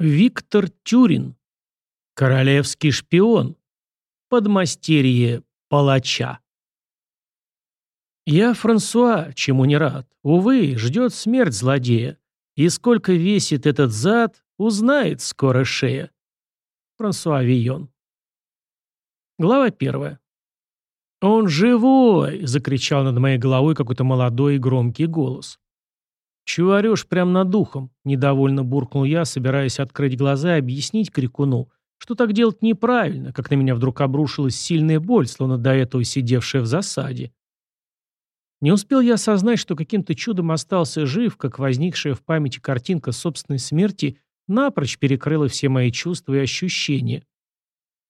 Виктор Тюрин. Королевский шпион. Подмастерье палача. Я Франсуа, чему не рад. Увы, ждет смерть злодея. И сколько весит этот зад, узнает скоро шея. Франсуа Вийон. Глава первая. «Он живой!» — закричал над моей головой какой-то молодой и громкий голос. «Чего орешь прямо над духом?» – недовольно буркнул я, собираясь открыть глаза и объяснить крикуну, что так делать неправильно, как на меня вдруг обрушилась сильная боль, словно до этого сидевшая в засаде. Не успел я осознать, что каким-то чудом остался жив, как возникшая в памяти картинка собственной смерти напрочь перекрыла все мои чувства и ощущения.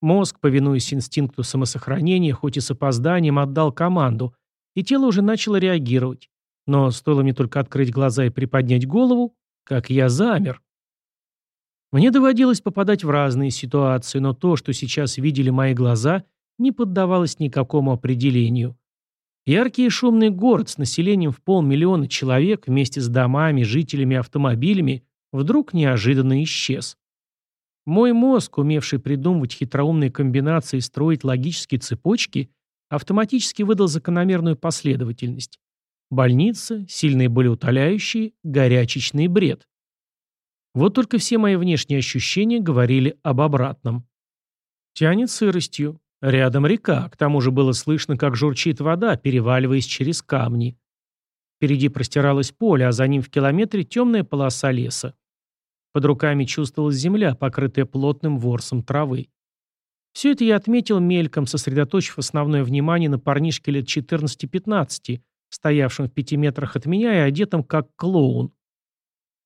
Мозг, повинуясь инстинкту самосохранения, хоть и с опозданием, отдал команду, и тело уже начало реагировать. Но стоило мне только открыть глаза и приподнять голову, как я замер. Мне доводилось попадать в разные ситуации, но то, что сейчас видели мои глаза, не поддавалось никакому определению. Яркий и шумный город с населением в полмиллиона человек вместе с домами, жителями, автомобилями вдруг неожиданно исчез. Мой мозг, умевший придумывать хитроумные комбинации и строить логические цепочки, автоматически выдал закономерную последовательность. Больница, сильные болеутоляющие, горячечный бред. Вот только все мои внешние ощущения говорили об обратном. Тянет сыростью. Рядом река, к тому же было слышно, как журчит вода, переваливаясь через камни. Впереди простиралось поле, а за ним в километре темная полоса леса. Под руками чувствовалась земля, покрытая плотным ворсом травы. Все это я отметил мельком, сосредоточив основное внимание на парнишке лет 14-15, стоявшим в пяти метрах от меня и одетым как клоун.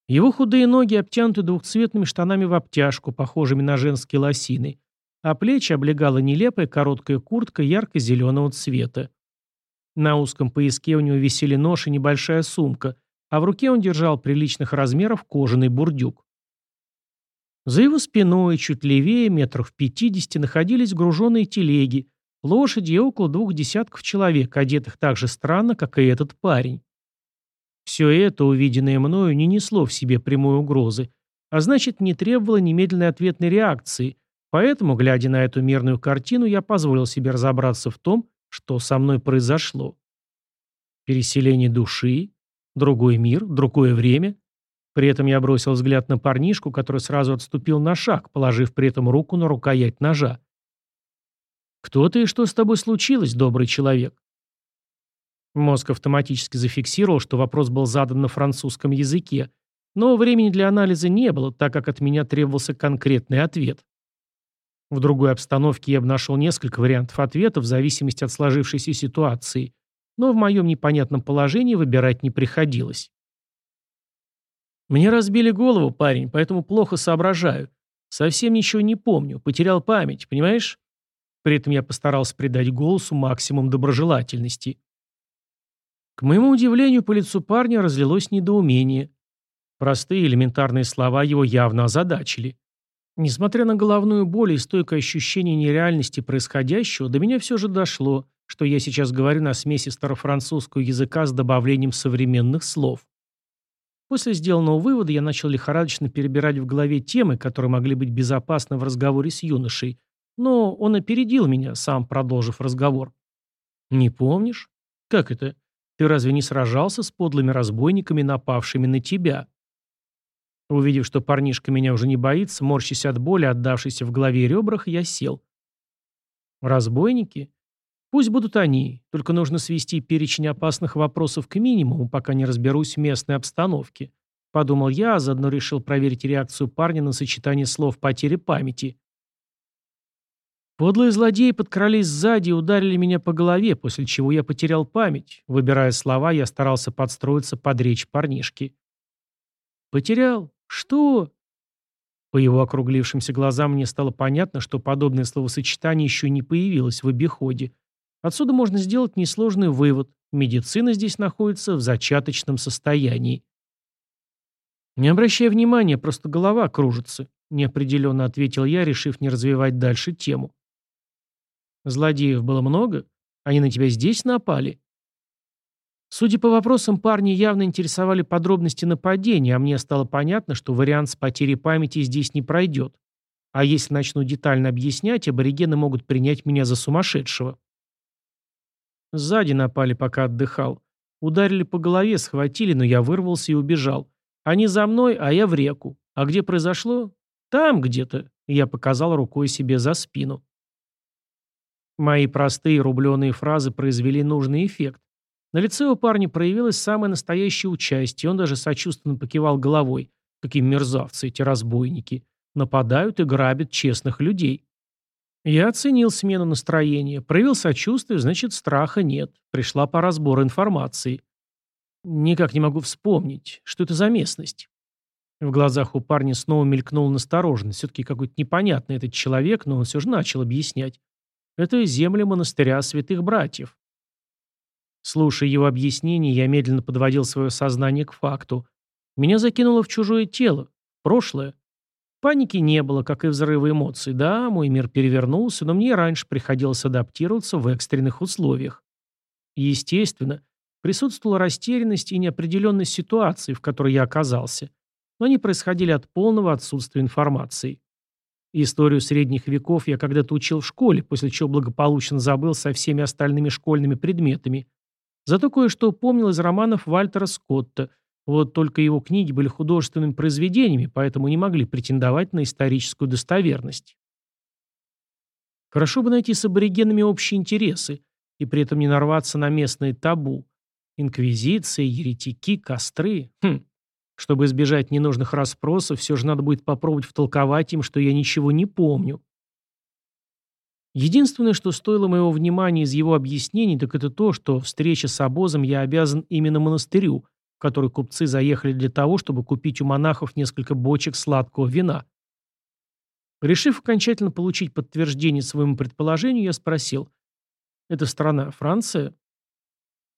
Его худые ноги обтянуты двухцветными штанами в обтяжку, похожими на женские лосины, а плечи облегала нелепая короткая куртка ярко-зеленого цвета. На узком пояске у него висели нож и небольшая сумка, а в руке он держал приличных размеров кожаный бурдюк. За его спиной, чуть левее, метров пятидесяти, находились груженные телеги, лошади и около двух десятков человек, одетых так же странно, как и этот парень. Все это, увиденное мною, не несло в себе прямой угрозы, а значит, не требовало немедленной ответной реакции, поэтому, глядя на эту мирную картину, я позволил себе разобраться в том, что со мной произошло. Переселение души, другой мир, другое время. При этом я бросил взгляд на парнишку, который сразу отступил на шаг, положив при этом руку на рукоять ножа. «Кто ты и что с тобой случилось, добрый человек?» Мозг автоматически зафиксировал, что вопрос был задан на французском языке, но времени для анализа не было, так как от меня требовался конкретный ответ. В другой обстановке я бы нашел несколько вариантов ответа в зависимости от сложившейся ситуации, но в моем непонятном положении выбирать не приходилось. Мне разбили голову, парень, поэтому плохо соображаю. Совсем ничего не помню, потерял память, понимаешь? При этом я постарался придать голосу максимум доброжелательности. К моему удивлению, по лицу парня разлилось недоумение. Простые элементарные слова его явно озадачили. Несмотря на головную боль и стойкое ощущение нереальности происходящего, до меня все же дошло, что я сейчас говорю на смеси старофранцузского языка с добавлением современных слов. После сделанного вывода я начал лихорадочно перебирать в голове темы, которые могли быть безопасны в разговоре с юношей, но он опередил меня, сам продолжив разговор. «Не помнишь? Как это? Ты разве не сражался с подлыми разбойниками, напавшими на тебя?» Увидев, что парнишка меня уже не боится, морщась от боли, отдавшейся в голове и ребрах, я сел. «Разбойники? Пусть будут они, только нужно свести перечень опасных вопросов к минимуму, пока не разберусь в местной обстановке», — подумал я, а заодно решил проверить реакцию парня на сочетание слов потери памяти. Подлые злодеи подкрались сзади и ударили меня по голове, после чего я потерял память. Выбирая слова, я старался подстроиться под речь парнишки. «Потерял? Что?» По его округлившимся глазам мне стало понятно, что подобное словосочетание еще не появилось в обиходе. Отсюда можно сделать несложный вывод. Медицина здесь находится в зачаточном состоянии. «Не обращай внимания, просто голова кружится», — неопределенно ответил я, решив не развивать дальше тему. Злодеев было много? Они на тебя здесь напали? Судя по вопросам, парни явно интересовали подробности нападения, а мне стало понятно, что вариант с потерей памяти здесь не пройдет. А если начну детально объяснять, аборигены могут принять меня за сумасшедшего. Сзади напали, пока отдыхал. Ударили по голове, схватили, но я вырвался и убежал. Они за мной, а я в реку. А где произошло? Там где-то. Я показал рукой себе за спину. Мои простые рубленые фразы произвели нужный эффект. На лице у парня проявилось самое настоящее участие, он даже сочувственно покивал головой. Какие мерзавцы эти разбойники. Нападают и грабят честных людей. Я оценил смену настроения. Проявил сочувствие, значит, страха нет. Пришла пора сбора информации. Никак не могу вспомнить, что это за местность. В глазах у парня снова мелькнула настороженность. Все-таки какой-то непонятный этот человек, но он все же начал объяснять. Это земли монастыря святых братьев. Слушая его объяснение, я медленно подводил свое сознание к факту. Меня закинуло в чужое тело, прошлое. Паники не было, как и взрыва эмоций. Да, мой мир перевернулся, но мне раньше приходилось адаптироваться в экстренных условиях. естественно, присутствовала растерянность и неопределенность ситуации, в которой я оказался. Но они происходили от полного отсутствия информации. Историю средних веков я когда-то учил в школе, после чего благополучно забыл со всеми остальными школьными предметами, Зато кое-что помнил из романов Вальтера Скотта. Вот только его книги были художественными произведениями, поэтому не могли претендовать на историческую достоверность. Хорошо бы найти с аборигенами общие интересы и при этом не нарваться на местные табу. Инквизиция, еретики, костры. Хм. Чтобы избежать ненужных расспросов, все же надо будет попробовать втолковать им, что я ничего не помню. Единственное, что стоило моего внимания из его объяснений, так это то, что встреча с обозом я обязан именно монастырю, в который купцы заехали для того, чтобы купить у монахов несколько бочек сладкого вина. Решив окончательно получить подтверждение своему предположению, я спросил, «Это страна Франция?»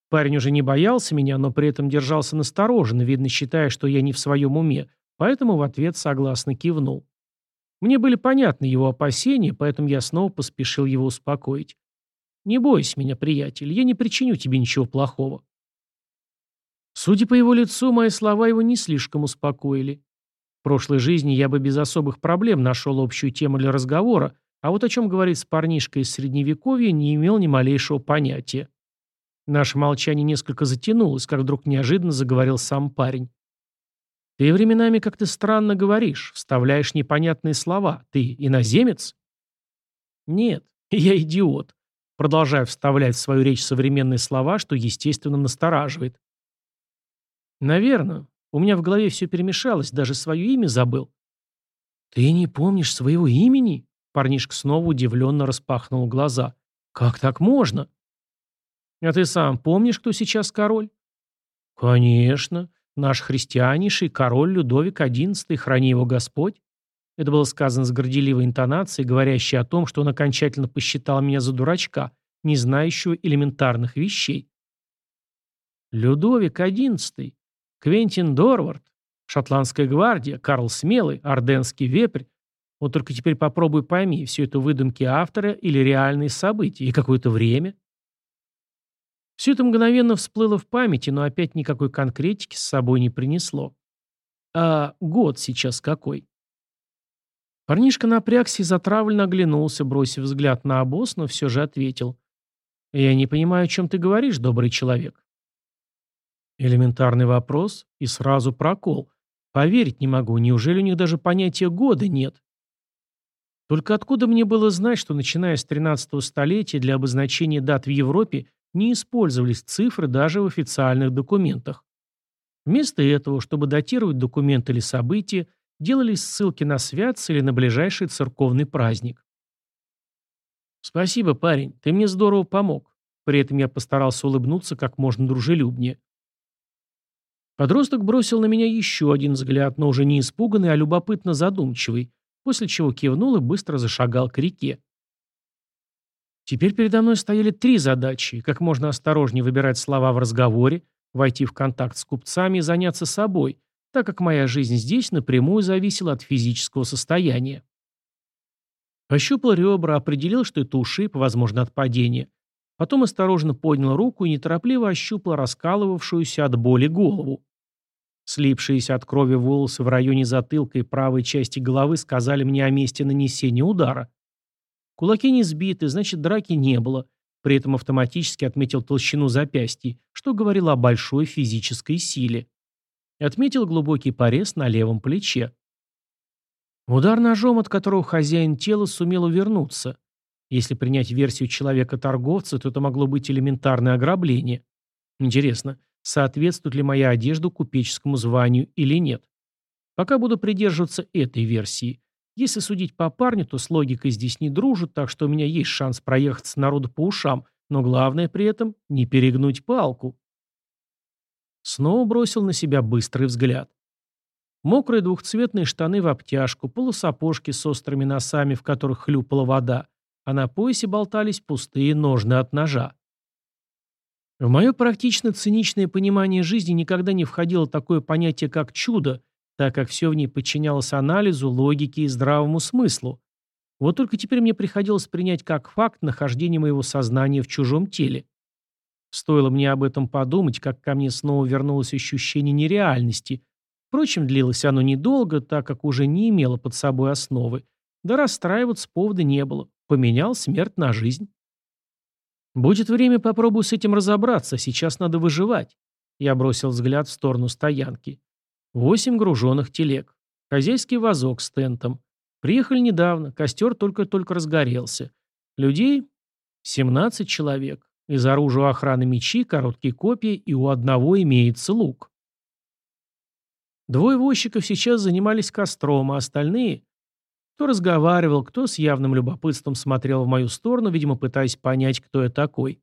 Парень уже не боялся меня, но при этом держался настороженно, видно, считая, что я не в своем уме, поэтому в ответ согласно кивнул. Мне были понятны его опасения, поэтому я снова поспешил его успокоить. «Не бойся меня, приятель, я не причиню тебе ничего плохого». Судя по его лицу, мои слова его не слишком успокоили. В прошлой жизни я бы без особых проблем нашел общую тему для разговора, а вот о чем говорить с парнишкой из Средневековья не имел ни малейшего понятия. Наше молчание несколько затянулось, как вдруг неожиданно заговорил сам парень. Ты временами как-то странно говоришь, вставляешь непонятные слова. Ты иноземец? Нет, я идиот. Продолжаю вставлять в свою речь современные слова, что, естественно, настораживает. Наверное. У меня в голове все перемешалось, даже свое имя забыл. Ты не помнишь своего имени? Парнишка снова удивленно распахнул глаза. Как так можно? А ты сам помнишь, кто сейчас король? Конечно. Наш христианейший король Людовик XI, храни его Господь. Это было сказано с горделивой интонацией, говорящей о том, что он окончательно посчитал меня за дурачка, не знающего элементарных вещей. Людовик XI, Квентин Дорвард, Шотландская гвардия, Карл Смелый, Орденский вепрь. Вот только теперь попробуй пойми, все это выдумки автора или реальные события, и какое-то время. Все это мгновенно всплыло в памяти, но опять никакой конкретики с собой не принесло. А год сейчас какой? Парнишка напрягся и затравленно оглянулся, бросив взгляд на обоз, но все же ответил. «Я не понимаю, о чем ты говоришь, добрый человек». Элементарный вопрос и сразу прокол. Поверить не могу, неужели у них даже понятия года нет? Только откуда мне было знать, что начиная с 13 столетия для обозначения дат в Европе не использовались цифры даже в официальных документах. Вместо этого, чтобы датировать документы или события, делались ссылки на святцы или на ближайший церковный праздник. «Спасибо, парень, ты мне здорово помог». При этом я постарался улыбнуться как можно дружелюбнее. Подросток бросил на меня еще один взгляд, но уже не испуганный, а любопытно задумчивый, после чего кивнул и быстро зашагал к реке. Теперь передо мной стояли три задачи – как можно осторожнее выбирать слова в разговоре, войти в контакт с купцами и заняться собой, так как моя жизнь здесь напрямую зависела от физического состояния. Пощупал ребра, определил, что это ушиб, возможно, от падения. Потом осторожно поднял руку и неторопливо ощупал раскалывавшуюся от боли голову. Слипшиеся от крови волосы в районе затылка и правой части головы сказали мне о месте нанесения удара. Кулаки не сбиты, значит, драки не было. При этом автоматически отметил толщину запястья, что говорило о большой физической силе. Отметил глубокий порез на левом плече. Удар ножом, от которого хозяин тела сумел увернуться. Если принять версию человека-торговца, то это могло быть элементарное ограбление. Интересно, соответствует ли моя одежда купеческому званию или нет? Пока буду придерживаться этой версии. Если судить по парню, то с логикой здесь не дружат, так что у меня есть шанс проехаться народу по ушам, но главное при этом не перегнуть палку. Снова бросил на себя быстрый взгляд. Мокрые двухцветные штаны в обтяжку, полусапожки с острыми носами, в которых хлюпала вода, а на поясе болтались пустые ножны от ножа. В мое практично-циничное понимание жизни никогда не входило такое понятие, как чудо, так как все в ней подчинялось анализу, логике и здравому смыслу. Вот только теперь мне приходилось принять как факт нахождение моего сознания в чужом теле. Стоило мне об этом подумать, как ко мне снова вернулось ощущение нереальности. Впрочем, длилось оно недолго, так как уже не имело под собой основы. Да расстраиваться повода не было. Поменял смерть на жизнь. Будет время, попробую с этим разобраться. Сейчас надо выживать. Я бросил взгляд в сторону стоянки. Восемь груженных телег. Хозяйский вазок с тентом. Приехали недавно, костер только-только разгорелся. Людей 17 человек. Из оружия охраны мечи, короткие копья, и у одного имеется лук. Двое возчиков сейчас занимались костром, а остальные кто разговаривал, кто с явным любопытством смотрел в мою сторону, видимо, пытаясь понять, кто я такой.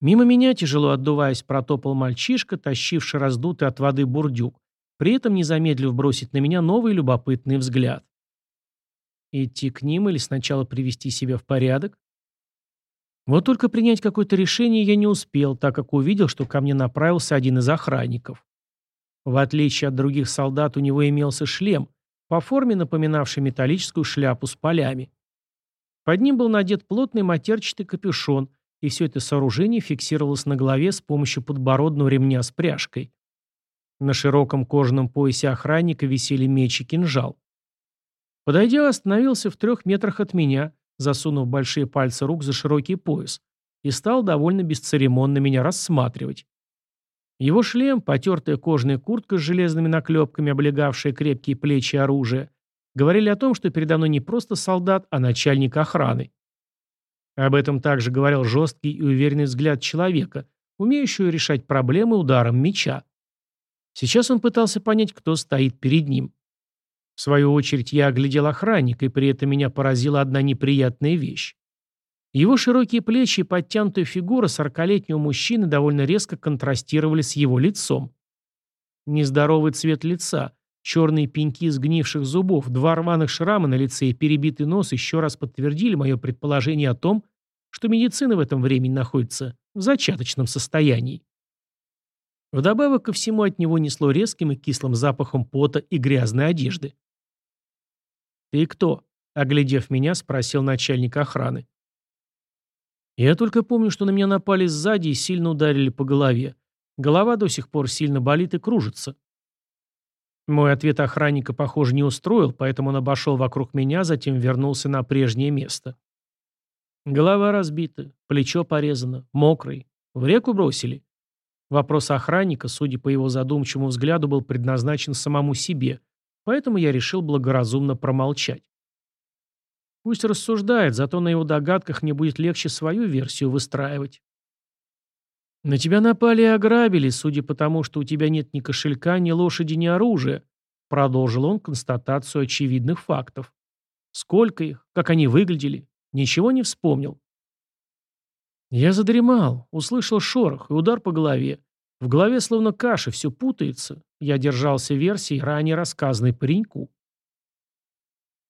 Мимо меня, тяжело отдуваясь, протопал мальчишка, тащивший раздутый от воды бурдюк, при этом не замедлив бросить на меня новый любопытный взгляд. Идти к ним или сначала привести себя в порядок? Вот только принять какое-то решение я не успел, так как увидел, что ко мне направился один из охранников. В отличие от других солдат, у него имелся шлем, по форме напоминавший металлическую шляпу с полями. Под ним был надет плотный матерчатый капюшон, и все это сооружение фиксировалось на голове с помощью подбородного ремня с пряжкой. На широком кожаном поясе охранника висели меч и кинжал. Подойдя, остановился в трех метрах от меня, засунув большие пальцы рук за широкий пояс, и стал довольно бесцеремонно меня рассматривать. Его шлем, потертая кожаная куртка с железными наклепками, облегавшая крепкие плечи и оружие, говорили о том, что передо мной не просто солдат, а начальник охраны. Об этом также говорил жесткий и уверенный взгляд человека, умеющего решать проблемы ударом меча. Сейчас он пытался понять, кто стоит перед ним. В свою очередь я оглядел охранника, и при этом меня поразила одна неприятная вещь. Его широкие плечи и подтянутая фигура сорокалетнего мужчины довольно резко контрастировали с его лицом. Нездоровый цвет лица, черные пеньки сгнивших зубов, два рваных шрама на лице и перебитый нос еще раз подтвердили мое предположение о том, что медицина в этом времени находится в зачаточном состоянии. Вдобавок ко всему от него несло резким и кислым запахом пота и грязной одежды. «Ты кто?» — оглядев меня, спросил начальник охраны. Я только помню, что на меня напали сзади и сильно ударили по голове. Голова до сих пор сильно болит и кружится. Мой ответ охранника, похоже, не устроил, поэтому он обошел вокруг меня, затем вернулся на прежнее место. Голова разбита, плечо порезано, мокрый. В реку бросили. Вопрос охранника, судя по его задумчивому взгляду, был предназначен самому себе, поэтому я решил благоразумно промолчать. Пусть рассуждает, зато на его догадках мне будет легче свою версию выстраивать. На тебя напали и ограбили, судя по тому, что у тебя нет ни кошелька, ни лошади, ни оружия. Продолжил он констатацию очевидных фактов. Сколько их, как они выглядели, ничего не вспомнил. Я задремал, услышал шорох и удар по голове. В голове словно каша, все путается. Я держался версии, ранее рассказанной пареньку.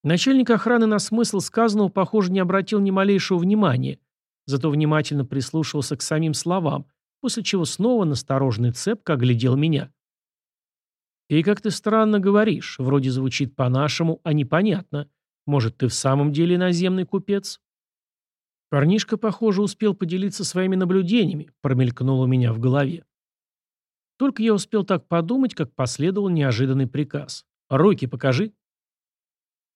Начальник охраны на смысл сказанного, похоже, не обратил ни малейшего внимания, зато внимательно прислушивался к самим словам, после чего снова настороженный цепко оглядел меня. «И как ты странно говоришь, вроде звучит по-нашему, а непонятно. Может, ты в самом деле наземный купец?» Парнишка, похоже, успел поделиться своими наблюдениями, промелькнуло у меня в голове. Только я успел так подумать, как последовал неожиданный приказ. «Руки покажи».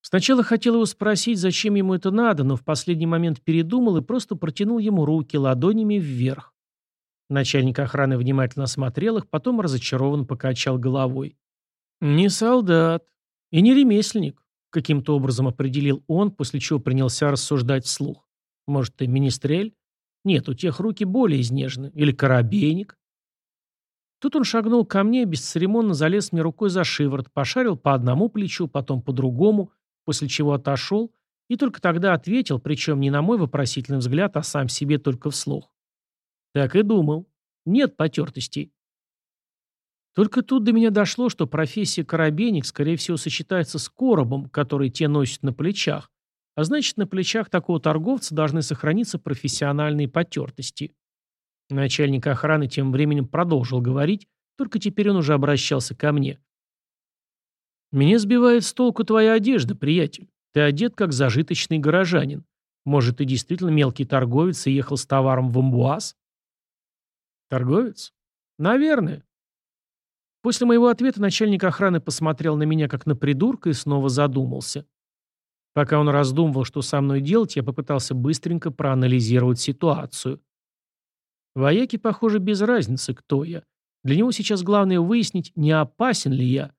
Сначала хотел его спросить, зачем ему это надо, но в последний момент передумал и просто протянул ему руки ладонями вверх. Начальник охраны внимательно осмотрел их, потом разочарованно покачал головой. «Не солдат. И не ремесленник», — каким-то образом определил он, после чего принялся рассуждать вслух. «Может, ты министрель? Нет, у тех руки более изнежены. Или корабейник?» Тут он шагнул ко мне, бесцеремонно залез мне рукой за шиворот, пошарил по одному плечу, потом по другому, после чего отошел, и только тогда ответил, причем не на мой вопросительный взгляд, а сам себе только вслух. Так и думал. Нет потертостей. Только тут до меня дошло, что профессия корабейник, скорее всего, сочетается с коробом, который те носят на плечах, а значит, на плечах такого торговца должны сохраниться профессиональные потертости. Начальник охраны тем временем продолжил говорить, только теперь он уже обращался ко мне. «Меня сбивает с толку твоя одежда, приятель. Ты одет как зажиточный горожанин. Может, ты действительно мелкий торговец и ехал с товаром в Амбуаз?» «Торговец? Наверное». После моего ответа начальник охраны посмотрел на меня как на придурка и снова задумался. Пока он раздумывал, что со мной делать, я попытался быстренько проанализировать ситуацию. Вояке, похоже, без разницы, кто я. Для него сейчас главное выяснить, не опасен ли я.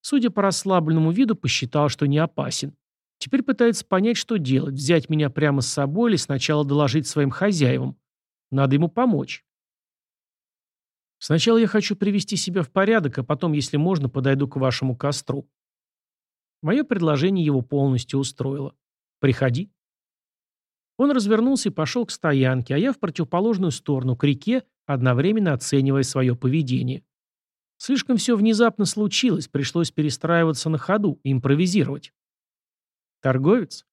Судя по расслабленному виду, посчитал, что не опасен. Теперь пытается понять, что делать, взять меня прямо с собой или сначала доложить своим хозяевам. Надо ему помочь. Сначала я хочу привести себя в порядок, а потом, если можно, подойду к вашему костру. Мое предложение его полностью устроило. Приходи. Он развернулся и пошел к стоянке, а я в противоположную сторону, к реке, одновременно оценивая свое поведение. Слишком все внезапно случилось, пришлось перестраиваться на ходу, импровизировать. Торговец?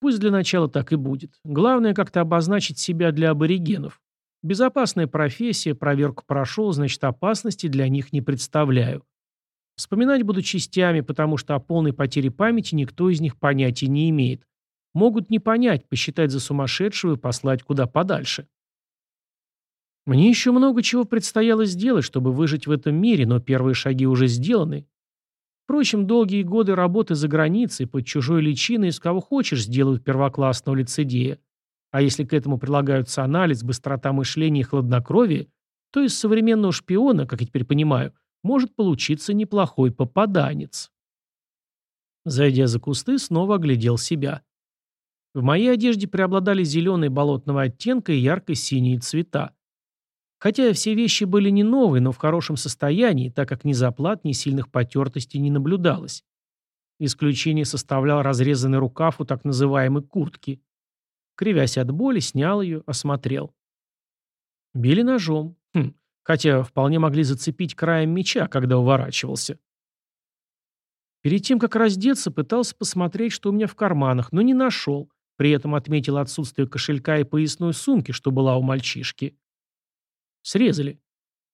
Пусть для начала так и будет. Главное как-то обозначить себя для аборигенов. Безопасная профессия, проверку прошел, значит опасности для них не представляю. Вспоминать буду частями, потому что о полной потере памяти никто из них понятия не имеет. Могут не понять, посчитать за сумасшедшего и послать куда подальше. Мне еще много чего предстояло сделать, чтобы выжить в этом мире, но первые шаги уже сделаны. Впрочем, долгие годы работы за границей, под чужой личиной, из кого хочешь, сделают первоклассного лицедея. А если к этому прилагаются анализ, быстрота мышления и хладнокровие, то из современного шпиона, как я теперь понимаю, может получиться неплохой попаданец. Зайдя за кусты, снова оглядел себя. В моей одежде преобладали зеленые болотного оттенка и ярко-синие цвета. Хотя все вещи были не новые, но в хорошем состоянии, так как ни заплат, ни сильных потертостей не наблюдалось. Исключение составлял разрезанный рукав у так называемой куртки. Кривясь от боли, снял ее, осмотрел. Били ножом. Хотя вполне могли зацепить краем меча, когда уворачивался. Перед тем, как раздеться, пытался посмотреть, что у меня в карманах, но не нашел, при этом отметил отсутствие кошелька и поясной сумки, что была у мальчишки. Срезали.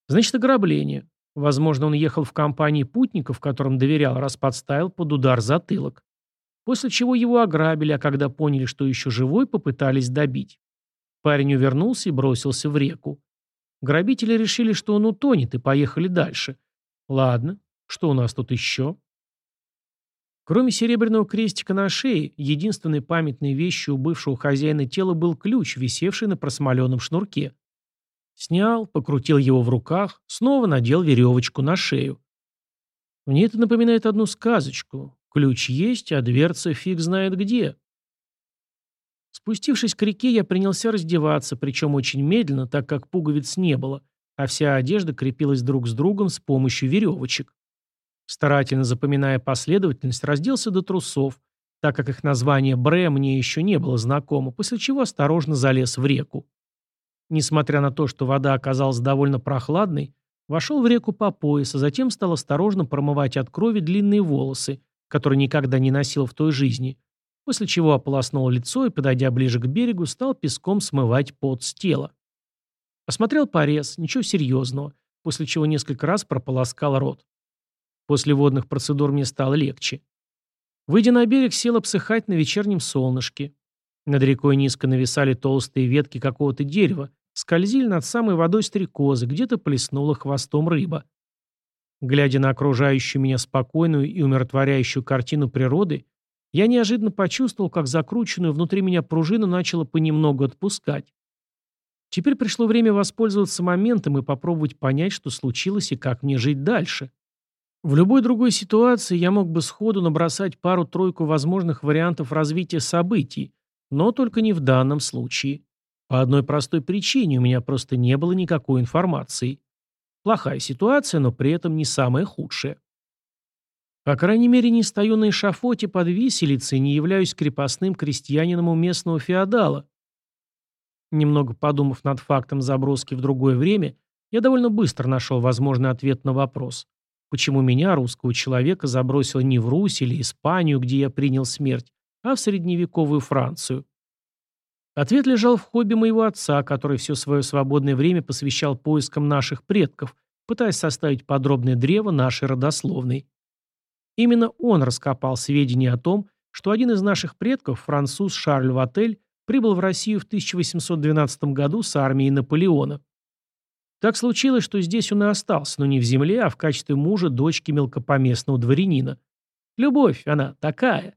Значит, ограбление. Возможно, он ехал в компании путников, которым доверял, раз подставил под удар затылок. После чего его ограбили, а когда поняли, что еще живой, попытались добить. Парень увернулся и бросился в реку. Грабители решили, что он утонет, и поехали дальше. Ладно, что у нас тут еще? Кроме серебряного крестика на шее, единственной памятной вещью у бывшего хозяина тела был ключ, висевший на просмоленном шнурке. Снял, покрутил его в руках, снова надел веревочку на шею. Мне это напоминает одну сказочку. Ключ есть, а дверца фиг знает где. Спустившись к реке, я принялся раздеваться, причем очень медленно, так как пуговиц не было, а вся одежда крепилась друг с другом с помощью веревочек. Старательно запоминая последовательность, разделся до трусов, так как их название «бре» мне еще не было знакомо, после чего осторожно залез в реку. Несмотря на то, что вода оказалась довольно прохладной, вошел в реку по пояс, а затем стал осторожно промывать от крови длинные волосы, которые никогда не носил в той жизни, после чего ополоснул лицо и, подойдя ближе к берегу, стал песком смывать пот с тела. Осмотрел порез, ничего серьезного, после чего несколько раз прополоскал рот. После водных процедур мне стало легче. Выйдя на берег, сел обсыхать на вечернем солнышке. Над рекой низко нависали толстые ветки какого-то дерева, скользили над самой водой стрекозы, где-то плеснула хвостом рыба. Глядя на окружающую меня спокойную и умиротворяющую картину природы, я неожиданно почувствовал, как закрученную внутри меня пружину начала понемногу отпускать. Теперь пришло время воспользоваться моментом и попробовать понять, что случилось и как мне жить дальше. В любой другой ситуации я мог бы сходу набросать пару-тройку возможных вариантов развития событий, но только не в данном случае. По одной простой причине у меня просто не было никакой информации. Плохая ситуация, но при этом не самая худшая. По крайней мере, не стою на эшафоте под виселицей не являюсь крепостным крестьянином у местного феодала. Немного подумав над фактом заброски в другое время, я довольно быстро нашел возможный ответ на вопрос, почему меня, русского человека, забросило не в Русь или Испанию, где я принял смерть, а в средневековую Францию. Ответ лежал в хобби моего отца, который все свое свободное время посвящал поискам наших предков, пытаясь составить подробное древо нашей родословной. Именно он раскопал сведения о том, что один из наших предков, француз Шарль Ватель, прибыл в Россию в 1812 году с армией Наполеона. Так случилось, что здесь он и остался, но не в земле, а в качестве мужа дочки мелкопоместного дворянина. Любовь, она такая.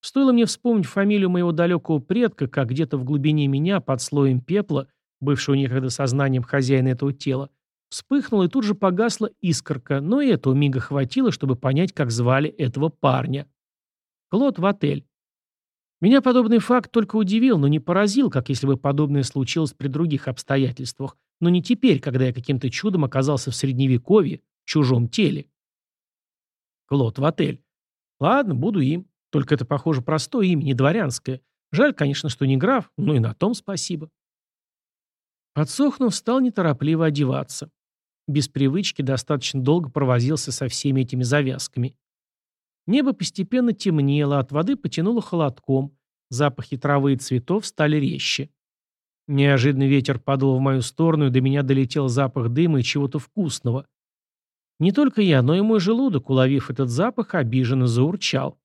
Стоило мне вспомнить фамилию моего далекого предка, как где-то в глубине меня, под слоем пепла, бывшего некогда сознанием хозяина этого тела, вспыхнула и тут же погасла искорка, но и этого мига хватило, чтобы понять, как звали этого парня. Клод в отель. Меня подобный факт только удивил, но не поразил, как если бы подобное случилось при других обстоятельствах, но не теперь, когда я каким-то чудом оказался в средневековье, в чужом теле. Клод в отель. Ладно, буду им. Только это, похоже, простое имя, не дворянское. Жаль, конечно, что не граф, но и на том спасибо. Подсохнув, стал неторопливо одеваться. Без привычки достаточно долго провозился со всеми этими завязками. Небо постепенно темнело, от воды потянуло холодком, запахи травы и цветов стали резче. Неожиданный ветер подул в мою сторону, и до меня долетел запах дыма и чего-то вкусного. Не только я, но и мой желудок, уловив этот запах, обиженно заурчал.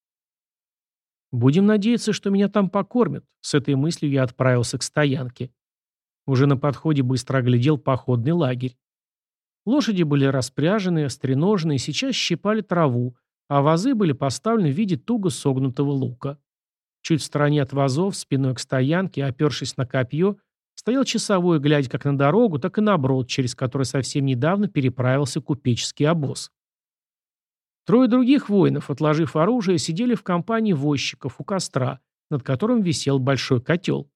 Будем надеяться, что меня там покормят. С этой мыслью я отправился к стоянке. Уже на подходе быстро оглядел походный лагерь. Лошади были распряжены, остреножены и сейчас щипали траву, а вазы были поставлены в виде туго согнутого лука. Чуть в стороне от вазов, спиной к стоянке, опершись на копье, стоял часовой, глядя как на дорогу, так и на брод, через который совсем недавно переправился купеческий обоз. Трое других воинов, отложив оружие, сидели в компании возчиков у костра, над которым висел большой котел.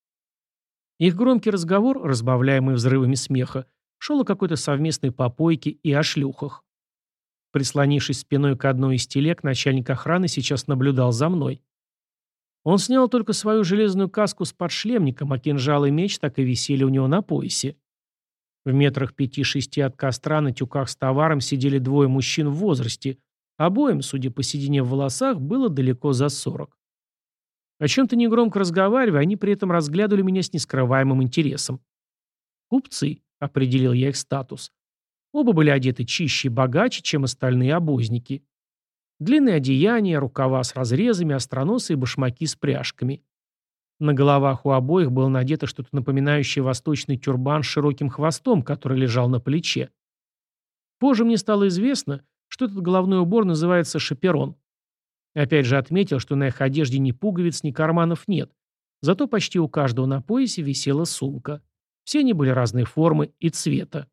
Их громкий разговор, разбавляемый взрывами смеха, шел о какой-то совместной попойке и о шлюхах. Прислонившись спиной к одной из телег, начальник охраны сейчас наблюдал за мной. Он снял только свою железную каску с подшлемником, а кинжал и меч так и висели у него на поясе. В метрах пяти-шести от костра на тюках с товаром сидели двое мужчин в возрасте, Обоим, судя по седине в волосах, было далеко за сорок. О чем-то негромко разговаривая, они при этом разглядывали меня с нескрываемым интересом. «Купцы», — определил я их статус. Оба были одеты чище и богаче, чем остальные обозники. Длинные одеяния, рукава с разрезами, остроносы и башмаки с пряжками. На головах у обоих было надето что-то напоминающее восточный тюрбан с широким хвостом, который лежал на плече. Позже мне стало известно, что этот головной убор называется шаперон. Опять же отметил, что на их одежде ни пуговиц, ни карманов нет. Зато почти у каждого на поясе висела сумка. Все они были разной формы и цвета.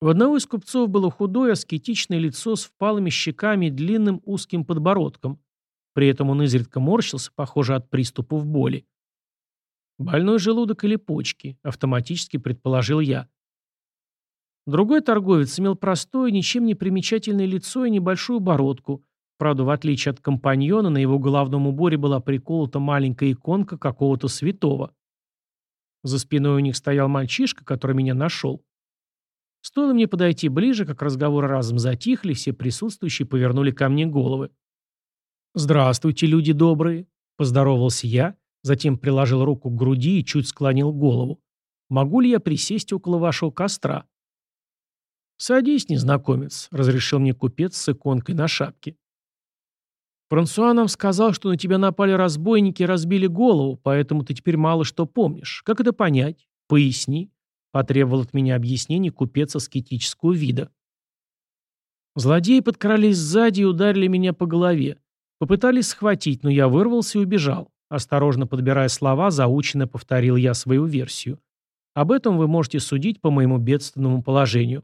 У одного из купцов было худое, аскетичное лицо с впалыми щеками и длинным узким подбородком. При этом он изредка морщился, похоже, от приступов боли. «Больной желудок или почки», — автоматически предположил я. Другой торговец имел простое, ничем не примечательное лицо и небольшую бородку. Правда, в отличие от компаньона, на его головном уборе была приколота маленькая иконка какого-то святого. За спиной у них стоял мальчишка, который меня нашел. Стоило мне подойти ближе, как разговоры разом затихли, все присутствующие повернули ко мне головы. «Здравствуйте, люди добрые!» – поздоровался я, затем приложил руку к груди и чуть склонил голову. «Могу ли я присесть около вашего костра?» «Садись, незнакомец», — разрешил мне купец с иконкой на шапке. Франсуа нам сказал, что на тебя напали разбойники и разбили голову, поэтому ты теперь мало что помнишь. Как это понять? Поясни. Потребовал от меня объяснений купец аскетического вида. Злодеи подкрались сзади и ударили меня по голове. Попытались схватить, но я вырвался и убежал. Осторожно подбирая слова, заученно повторил я свою версию. Об этом вы можете судить по моему бедственному положению.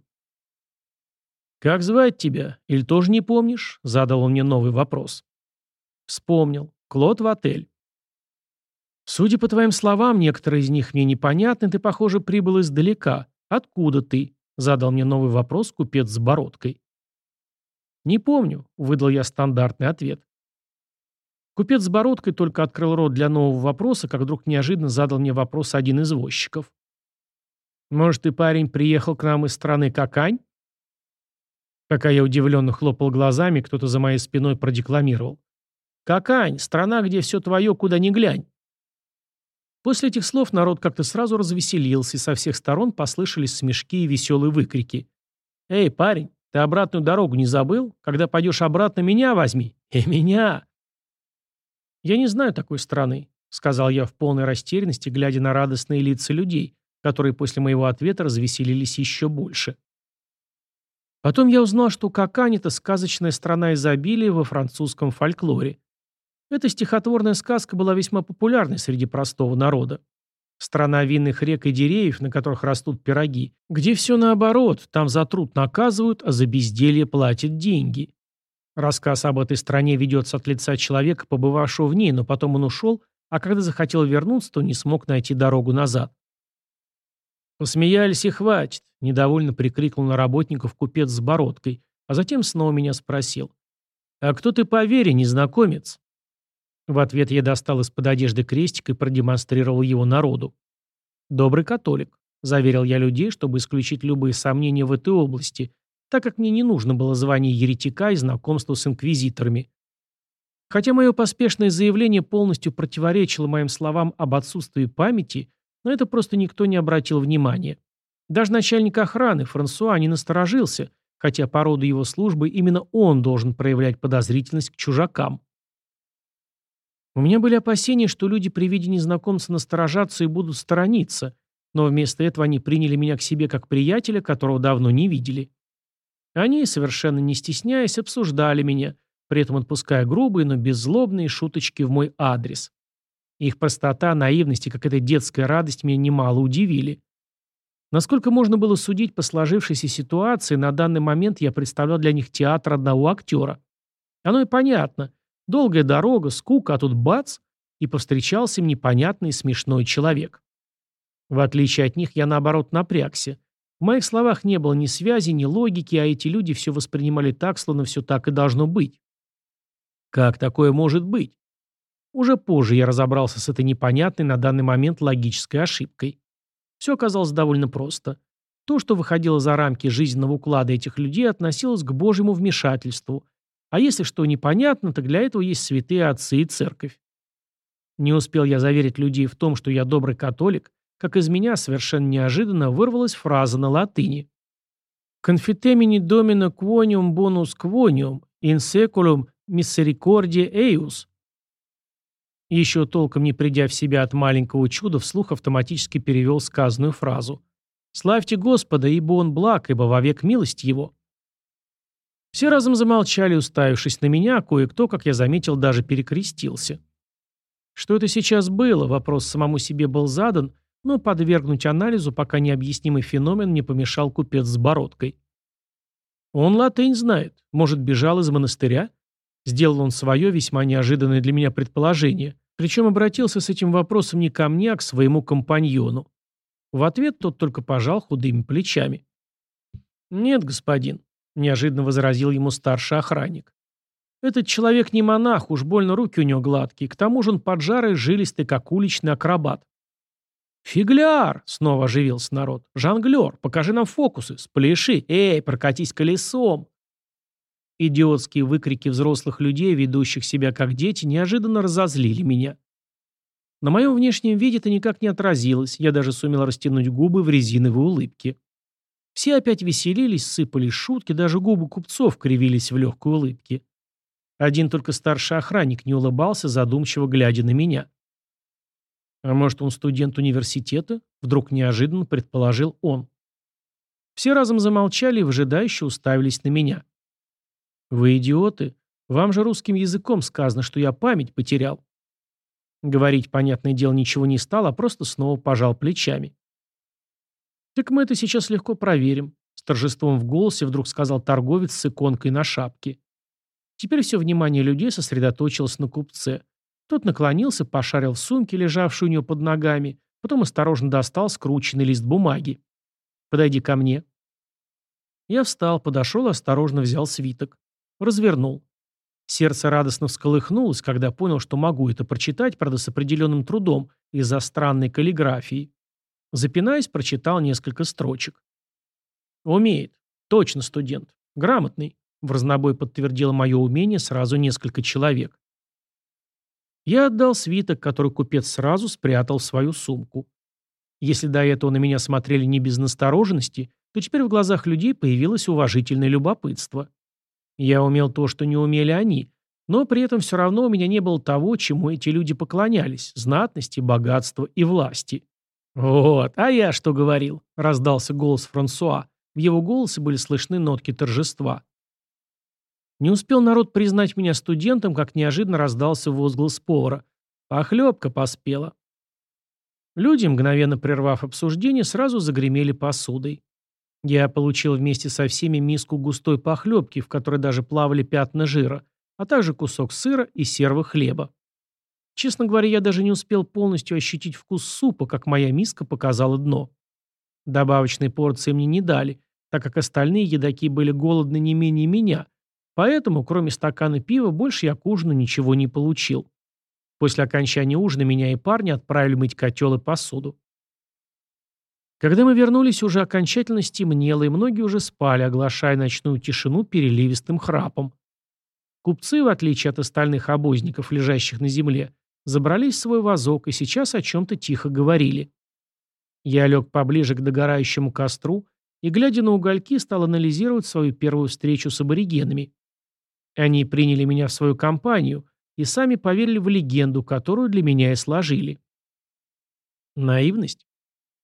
«Как звать тебя? Или тоже не помнишь?» — задал он мне новый вопрос. Вспомнил. Клод в отель. Судя по твоим словам, некоторые из них мне непонятны, ты, похоже, прибыл издалека. Откуда ты? Задал мне новый вопрос купец с бородкой. Не помню, выдал я стандартный ответ. Купец с бородкой только открыл рот для нового вопроса, как вдруг неожиданно задал мне вопрос один из возчиков. «Может, ты, парень, приехал к нам из страны Какань?» Пока я удивленно хлопал глазами, кто-то за моей спиной продекламировал. Какань, страна, где все твое, куда ни глянь. После этих слов народ как-то сразу развеселился, и со всех сторон послышались смешки и веселые выкрики. «Эй, парень, ты обратную дорогу не забыл? Когда пойдешь обратно, меня возьми! И меня!» «Я не знаю такой страны», — сказал я в полной растерянности, глядя на радостные лица людей, которые после моего ответа развеселились еще больше. Потом я узнал, что Какань — это сказочная страна изобилия во французском фольклоре. Эта стихотворная сказка была весьма популярной среди простого народа. Страна винных рек и деревьев, на которых растут пироги, где все наоборот, там за труд наказывают, а за безделье платят деньги. Рассказ об этой стране ведется от лица человека, побывавшего в ней, но потом он ушел, а когда захотел вернуться, то не смог найти дорогу назад. Посмеялись и хватит, недовольно прикрикнул на работников купец с бородкой, а затем снова меня спросил. «А кто ты по вере, незнакомец?» В ответ я достал из-под одежды крестик и продемонстрировал его народу. «Добрый католик», — заверил я людей, чтобы исключить любые сомнения в этой области, так как мне не нужно было звание еретика и знакомство с инквизиторами. Хотя мое поспешное заявление полностью противоречило моим словам об отсутствии памяти, но это просто никто не обратил внимания. Даже начальник охраны, Франсуа, не насторожился, хотя по роду его службы именно он должен проявлять подозрительность к чужакам. У меня были опасения, что люди при виде незнакомца насторожатся и будут сторониться, но вместо этого они приняли меня к себе как приятеля, которого давно не видели. Они, совершенно не стесняясь, обсуждали меня, при этом отпуская грубые, но беззлобные шуточки в мой адрес. Их простота, наивность и какая-то детская радость меня немало удивили. Насколько можно было судить по сложившейся ситуации, на данный момент я представлял для них театр одного актера. Оно и понятно. Долгая дорога, скука, а тут бац, и повстречался им непонятный смешной человек. В отличие от них, я наоборот напрягся. В моих словах не было ни связи, ни логики, а эти люди все воспринимали так, словно все так и должно быть. Как такое может быть? Уже позже я разобрался с этой непонятной на данный момент логической ошибкой. Все оказалось довольно просто. То, что выходило за рамки жизненного уклада этих людей, относилось к Божьему вмешательству, а если что непонятно, то для этого есть святые отцы и церковь. Не успел я заверить людей в том, что я добрый католик, как из меня совершенно неожиданно вырвалась фраза на латыни. «Confitemi domino quonium bonus quonium, in seculum misericordia eius». Еще толком не придя в себя от маленького чуда, вслух автоматически перевел сказанную фразу. «Славьте Господа, ибо Он благ, ибо вовек милость Его». Все разом замолчали, уставившись на меня, а кое-кто, как я заметил, даже перекрестился. Что это сейчас было, вопрос самому себе был задан, но подвергнуть анализу пока необъяснимый феномен не помешал купец с бородкой. Он латынь знает, может, бежал из монастыря? Сделал он свое весьма неожиданное для меня предположение, причем обратился с этим вопросом не ко мне, а к своему компаньону. В ответ тот только пожал худыми плечами. «Нет, господин, неожиданно возразил ему старший охранник. Этот человек не монах, уж больно руки у него гладкие, к тому же он поджарый, жилистый, как уличный акробат. «Фигляр!» — снова оживился народ. «Жонглер! Покажи нам фокусы! Спляши! Эй, прокатись колесом!» Идиотские выкрики взрослых людей, ведущих себя как дети, неожиданно разозлили меня. На моем внешнем виде это никак не отразилось, я даже сумел растянуть губы в резиновой улыбке. Все опять веселились, сыпались шутки, даже губы купцов кривились в легкой улыбке. Один только старший охранник не улыбался, задумчиво глядя на меня. «А может, он студент университета?» — вдруг неожиданно предположил он. Все разом замолчали и выжидающе уставились на меня. «Вы идиоты. Вам же русским языком сказано, что я память потерял». Говорить, понятное дело, ничего не стал, а просто снова пожал плечами. «Так мы это сейчас легко проверим», — с торжеством в голосе вдруг сказал торговец с иконкой на шапке. Теперь все внимание людей сосредоточилось на купце. Тот наклонился, пошарил в сумке, лежавшей у него под ногами, потом осторожно достал скрученный лист бумаги. «Подойди ко мне». Я встал, подошел осторожно взял свиток. Развернул. Сердце радостно всколыхнулось, когда понял, что могу это прочитать, правда, с определенным трудом, из-за странной каллиграфии. Запинаясь, прочитал несколько строчек. «Умеет. Точно студент. Грамотный. В разнобой подтвердило мое умение сразу несколько человек. Я отдал свиток, который купец сразу спрятал в свою сумку. Если до этого на меня смотрели не без настороженности, то теперь в глазах людей появилось уважительное любопытство. Я умел то, что не умели они, но при этом все равно у меня не было того, чему эти люди поклонялись – знатности, богатства и власти. «Вот, а я что говорил?» – раздался голос Франсуа. В его голосе были слышны нотки торжества. Не успел народ признать меня студентом, как неожиданно раздался возглас повара. «Похлебка поспела». Люди, мгновенно прервав обсуждение, сразу загремели посудой. Я получил вместе со всеми миску густой похлебки, в которой даже плавали пятна жира, а также кусок сыра и серого хлеба. Честно говоря, я даже не успел полностью ощутить вкус супа, как моя миска показала дно. Добавочной порции мне не дали, так как остальные едоки были голодны не менее меня, Поэтому, кроме стакана пива, больше я к ужину ничего не получил. После окончания ужина меня и парни отправили мыть котел и посуду. Когда мы вернулись, уже окончательно стемнело, и многие уже спали, оглашая ночную тишину переливистым храпом. Купцы, в отличие от остальных обозников, лежащих на земле, забрались в свой вазок и сейчас о чем-то тихо говорили. Я лег поближе к догорающему костру и, глядя на угольки, стал анализировать свою первую встречу с аборигенами. Они приняли меня в свою компанию и сами поверили в легенду, которую для меня и сложили. Наивность?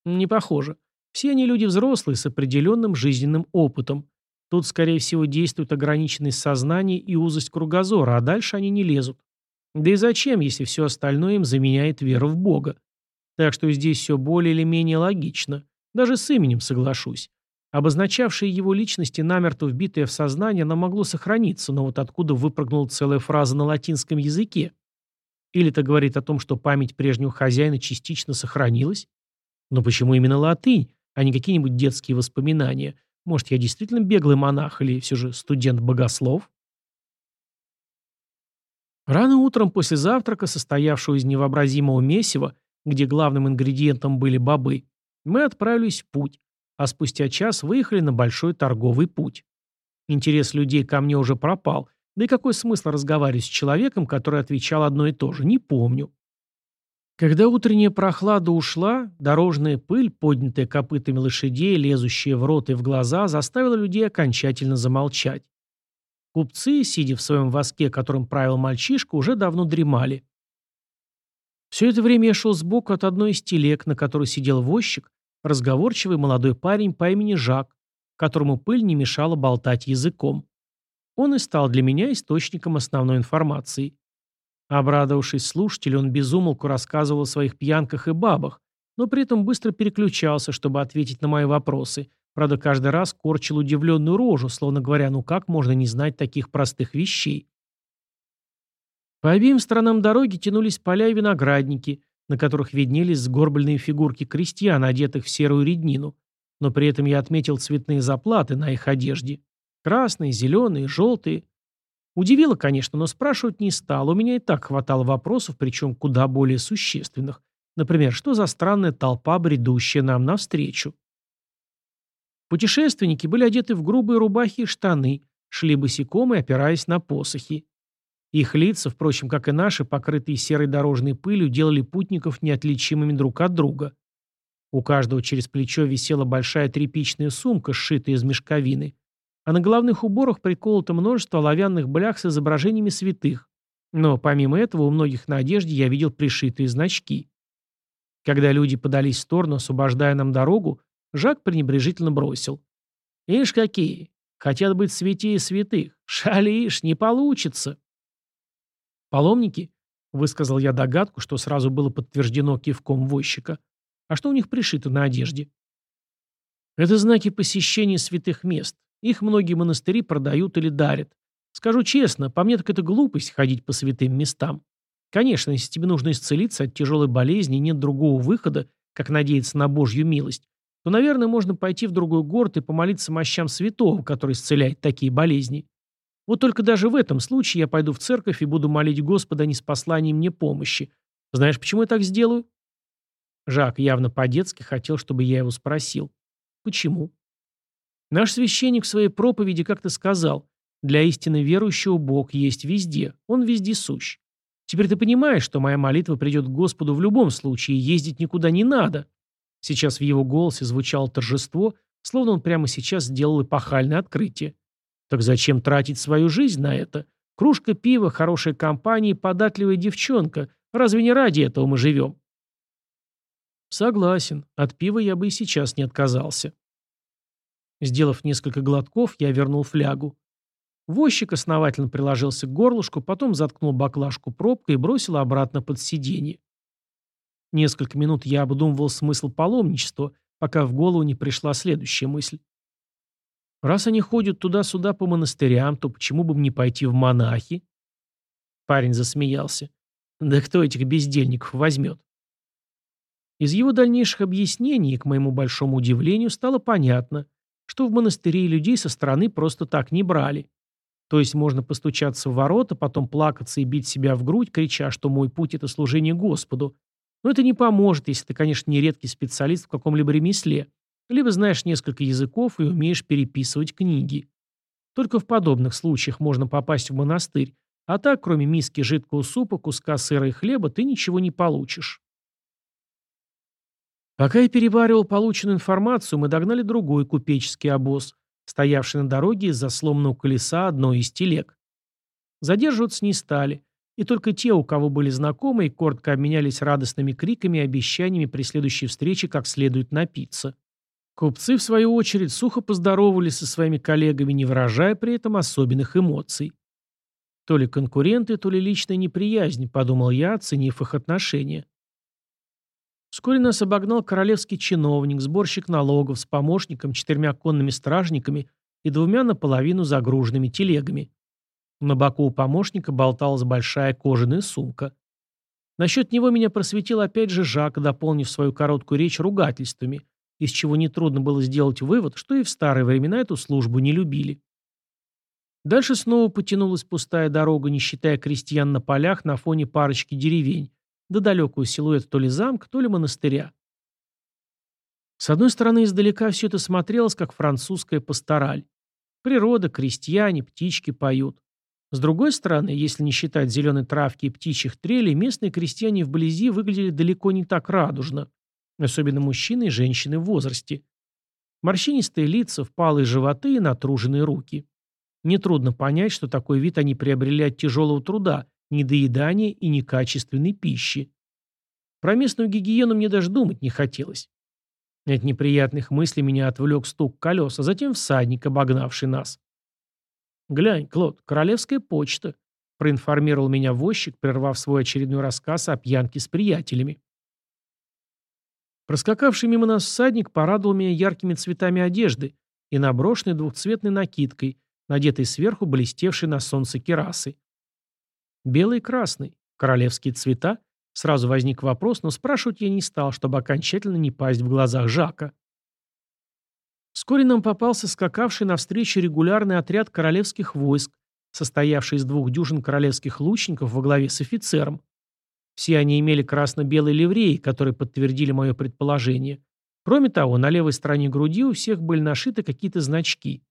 Не похоже. Все они люди взрослые, с определенным жизненным опытом. Тут, скорее всего, действует ограниченность сознания и узость кругозора, а дальше они не лезут. Да и зачем, если все остальное им заменяет вера в Бога? Так что здесь все более или менее логично. Даже с именем соглашусь. Обозначавшая его личности намертво вбитое в сознание, она могло сохраниться, но вот откуда выпрыгнула целая фраза на латинском языке? Или это говорит о том, что память прежнего хозяина частично сохранилась? Но почему именно латынь, а не какие-нибудь детские воспоминания? Может, я действительно беглый монах или все же студент-богослов? Рано утром после завтрака, состоявшего из невообразимого месива, где главным ингредиентом были бобы, мы отправились в путь, а спустя час выехали на большой торговый путь. Интерес людей ко мне уже пропал, да и какой смысл разговаривать с человеком, который отвечал одно и то же, не помню. Когда утренняя прохлада ушла, дорожная пыль, поднятая копытами лошадей, лезущая в рот и в глаза, заставила людей окончательно замолчать. Купцы, сидя в своем воске, которым правил мальчишка, уже давно дремали. Все это время я шел сбоку от одной из телег, на которой сидел возчик, разговорчивый молодой парень по имени Жак, которому пыль не мешала болтать языком. Он и стал для меня источником основной информации. Обрадовавшись слушателю, он безумолку рассказывал о своих пьянках и бабах, но при этом быстро переключался, чтобы ответить на мои вопросы. Правда, каждый раз корчил удивленную рожу, словно говоря, ну как можно не знать таких простых вещей. По обеим сторонам дороги тянулись поля и виноградники, на которых виднелись сгорбленные фигурки крестьян, одетых в серую реднину, но при этом я отметил цветные заплаты на их одежде. Красные, зеленые, желтые. Удивило, конечно, но спрашивать не стал. У меня и так хватало вопросов, причем куда более существенных. Например, что за странная толпа, бредущая нам навстречу? Путешественники были одеты в грубые рубахи и штаны, шли босиком и опираясь на посохи. Их лица, впрочем, как и наши, покрытые серой дорожной пылью, делали путников неотличимыми друг от друга. У каждого через плечо висела большая тряпичная сумка, сшитая из мешковины. а на головных уборах приколото множество оловянных блях с изображениями святых. Но помимо этого у многих на одежде я видел пришитые значки. Когда люди подались в сторону, освобождая нам дорогу, Жак пренебрежительно бросил. «Ишь какие! Хотят быть святее святых! Шалишь, не получится!» «Паломники?» — высказал я догадку, что сразу было подтверждено кивком возчика. «А что у них пришито на одежде?» «Это знаки посещения святых мест. Их многие монастыри продают или дарят. Скажу честно, по мне так это глупость ходить по святым местам. Конечно, если тебе нужно исцелиться от тяжелой болезни нет другого выхода, как надеяться на Божью милость, то, наверное, можно пойти в другой город и помолиться мощам святого, который исцеляет такие болезни. Вот только даже в этом случае я пойду в церковь и буду молить Господа не с посланием мне помощи. Знаешь, почему я так сделаю? Жак явно по-детски хотел, чтобы я его спросил. Почему? Наш священник в своей проповеди как-то сказал, для истинно верующего Бог есть везде, Он везде сущ. Теперь ты понимаешь, что моя молитва придет к Господу в любом случае, и ездить никуда не надо. Сейчас в его голосе звучало торжество, словно он прямо сейчас сделал эпохальное открытие. Так зачем тратить свою жизнь на это? Кружка пива, хорошая компания и податливая девчонка. Разве не ради этого мы живем? Согласен. От пива я бы и сейчас не отказался. Сделав несколько глотков, я вернул флягу. Возчик основательно приложился к горлышку, потом заткнул баклажку пробкой и бросил обратно под сиденье. Несколько минут я обдумывал смысл паломничества, пока в голову не пришла следующая мысль. Раз они ходят туда-сюда по монастырям, то почему бы мне пойти в монахи? Парень засмеялся. Да кто этих бездельников возьмет? Из его дальнейших объяснений, к моему большому удивлению, стало понятно, что в монастыре людей со стороны просто так не брали. То есть можно постучаться в ворота, потом плакаться и бить себя в грудь, крича, что мой путь – это служение Господу. Но это не поможет, если ты, конечно, не редкий специалист в каком-либо ремесле, либо знаешь несколько языков и умеешь переписывать книги. Только в подобных случаях можно попасть в монастырь, а так, кроме миски жидкого супа, куска сыра и хлеба, ты ничего не получишь. Пока я переваривал полученную информацию, мы догнали другой купеческий обоз, стоявший на дороге из-за сломанного колеса одной из телег. Задерживаться не стали, и только те, у кого были знакомые, коротко обменялись радостными криками и обещаниями при следующей встрече как следует напиться. Купцы, в свою очередь, сухо поздоровались со своими коллегами, не выражая при этом особенных эмоций. То ли конкуренты, то ли личная неприязнь, подумал я, оценив их отношения. Вскоре нас обогнал королевский чиновник, сборщик налогов с помощником, четырьмя конными стражниками и двумя наполовину загруженными телегами. На боку у помощника болталась большая кожаная сумка. Насчет него меня просветил опять же Жак, дополнив свою короткую речь ругательствами, из чего нетрудно было сделать вывод, что и в старые времена эту службу не любили. Дальше снова потянулась пустая дорога, не считая крестьян на полях на фоне парочки деревень, до далекого силуэта то ли замка, то ли монастыря. С одной стороны, издалека все это смотрелось, как французская пастораль. Природа, крестьяне, птички поют. С другой стороны, если не считать зеленой травки и птичьих трелей, местные крестьяне вблизи выглядели далеко не так радужно. Особенно мужчины и женщины в возрасте. Морщинистые лица, впалые животы и натруженные руки. Нетрудно понять, что такой вид они приобрели от тяжелого труда, недоедания и некачественной пищи. Про местную гигиену мне даже думать не хотелось. От неприятных мыслей меня отвлек стук колес, а затем всадник, обогнавший нас. «Глянь, Клод, королевская почта», — проинформировал меня возчик, прервав свой очередной рассказ о пьянке с приятелями. Проскакавший мимо нас всадник порадовал меня яркими цветами одежды и наброшенной двухцветной накидкой, надетой сверху блестевшей на солнце керасы. Белый и красный. Королевские цвета? Сразу возник вопрос, но спрашивать я не стал, чтобы окончательно не пасть в глазах Жака. Вскоре нам попался скакавший навстречу регулярный отряд королевских войск, состоявший из двух дюжин королевских лучников во главе с офицером. Все они имели красно-белые ливреи, которые подтвердили мое предположение. Кроме того, на левой стороне груди у всех были нашиты какие-то значки.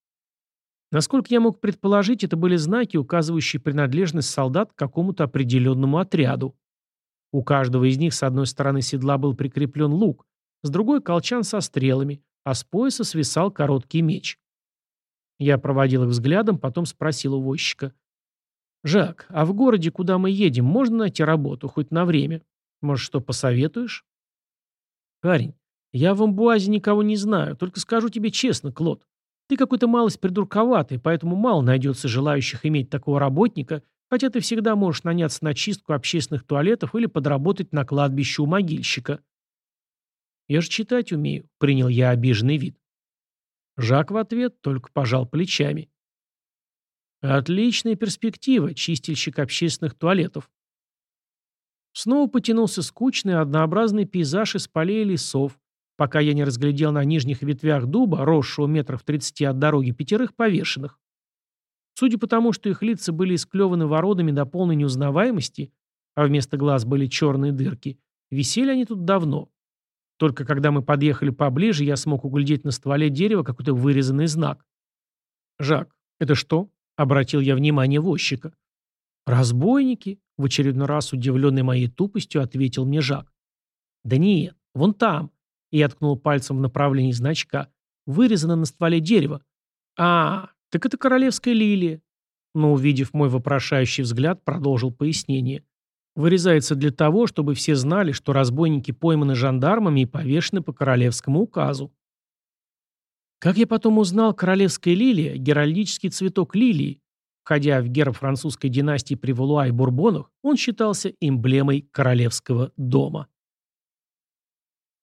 Насколько я мог предположить, это были знаки, указывающие принадлежность солдат к какому-то определенному отряду. У каждого из них с одной стороны седла был прикреплен лук, с другой – колчан со стрелами, а с пояса свисал короткий меч. Я проводил их взглядом, потом спросил у возчика. «Жак, а в городе, куда мы едем, можно найти работу, хоть на время? Может, что посоветуешь?» «Парень, я в Амбуазе никого не знаю, только скажу тебе честно, Клод. Ты какой-то малость придурковатый, поэтому мало найдется желающих иметь такого работника, хотя ты всегда можешь наняться на чистку общественных туалетов или подработать на кладбище у могильщика». «Я же читать умею», — принял я обиженный вид. Жак в ответ только пожал плечами. Отличная перспектива, чистильщик общественных туалетов. Снова потянулся скучный однообразный пейзаж из полей лесов, пока я не разглядел на нижних ветвях дуба, росшего метров 30 от дороги, пятерых повешенных. Судя по тому, что их лица были исклеваны воротами до полной неузнаваемости, а вместо глаз были черные дырки, висели они тут давно. Только когда мы подъехали поближе, я смог углядеть на стволе дерева какой-то вырезанный знак. «Жак, это что?» — обратил я внимание возчика. «Разбойники?» — в очередной раз удивленный моей тупостью ответил мне Жак. «Да нет, вон там!» — и я ткнул пальцем в направлении значка. «Вырезано на стволе дерева». «А, так это королевская лилия!» Но, увидев мой вопрошающий взгляд, продолжил пояснение. Вырезается для того, чтобы все знали, что разбойники пойманы жандармами и повешены по королевскому указу. Как я потом узнал, королевская лилия – геральдический цветок лилии. Входя в герб французской династии при Валуа и Бурбонах, он считался эмблемой королевского дома.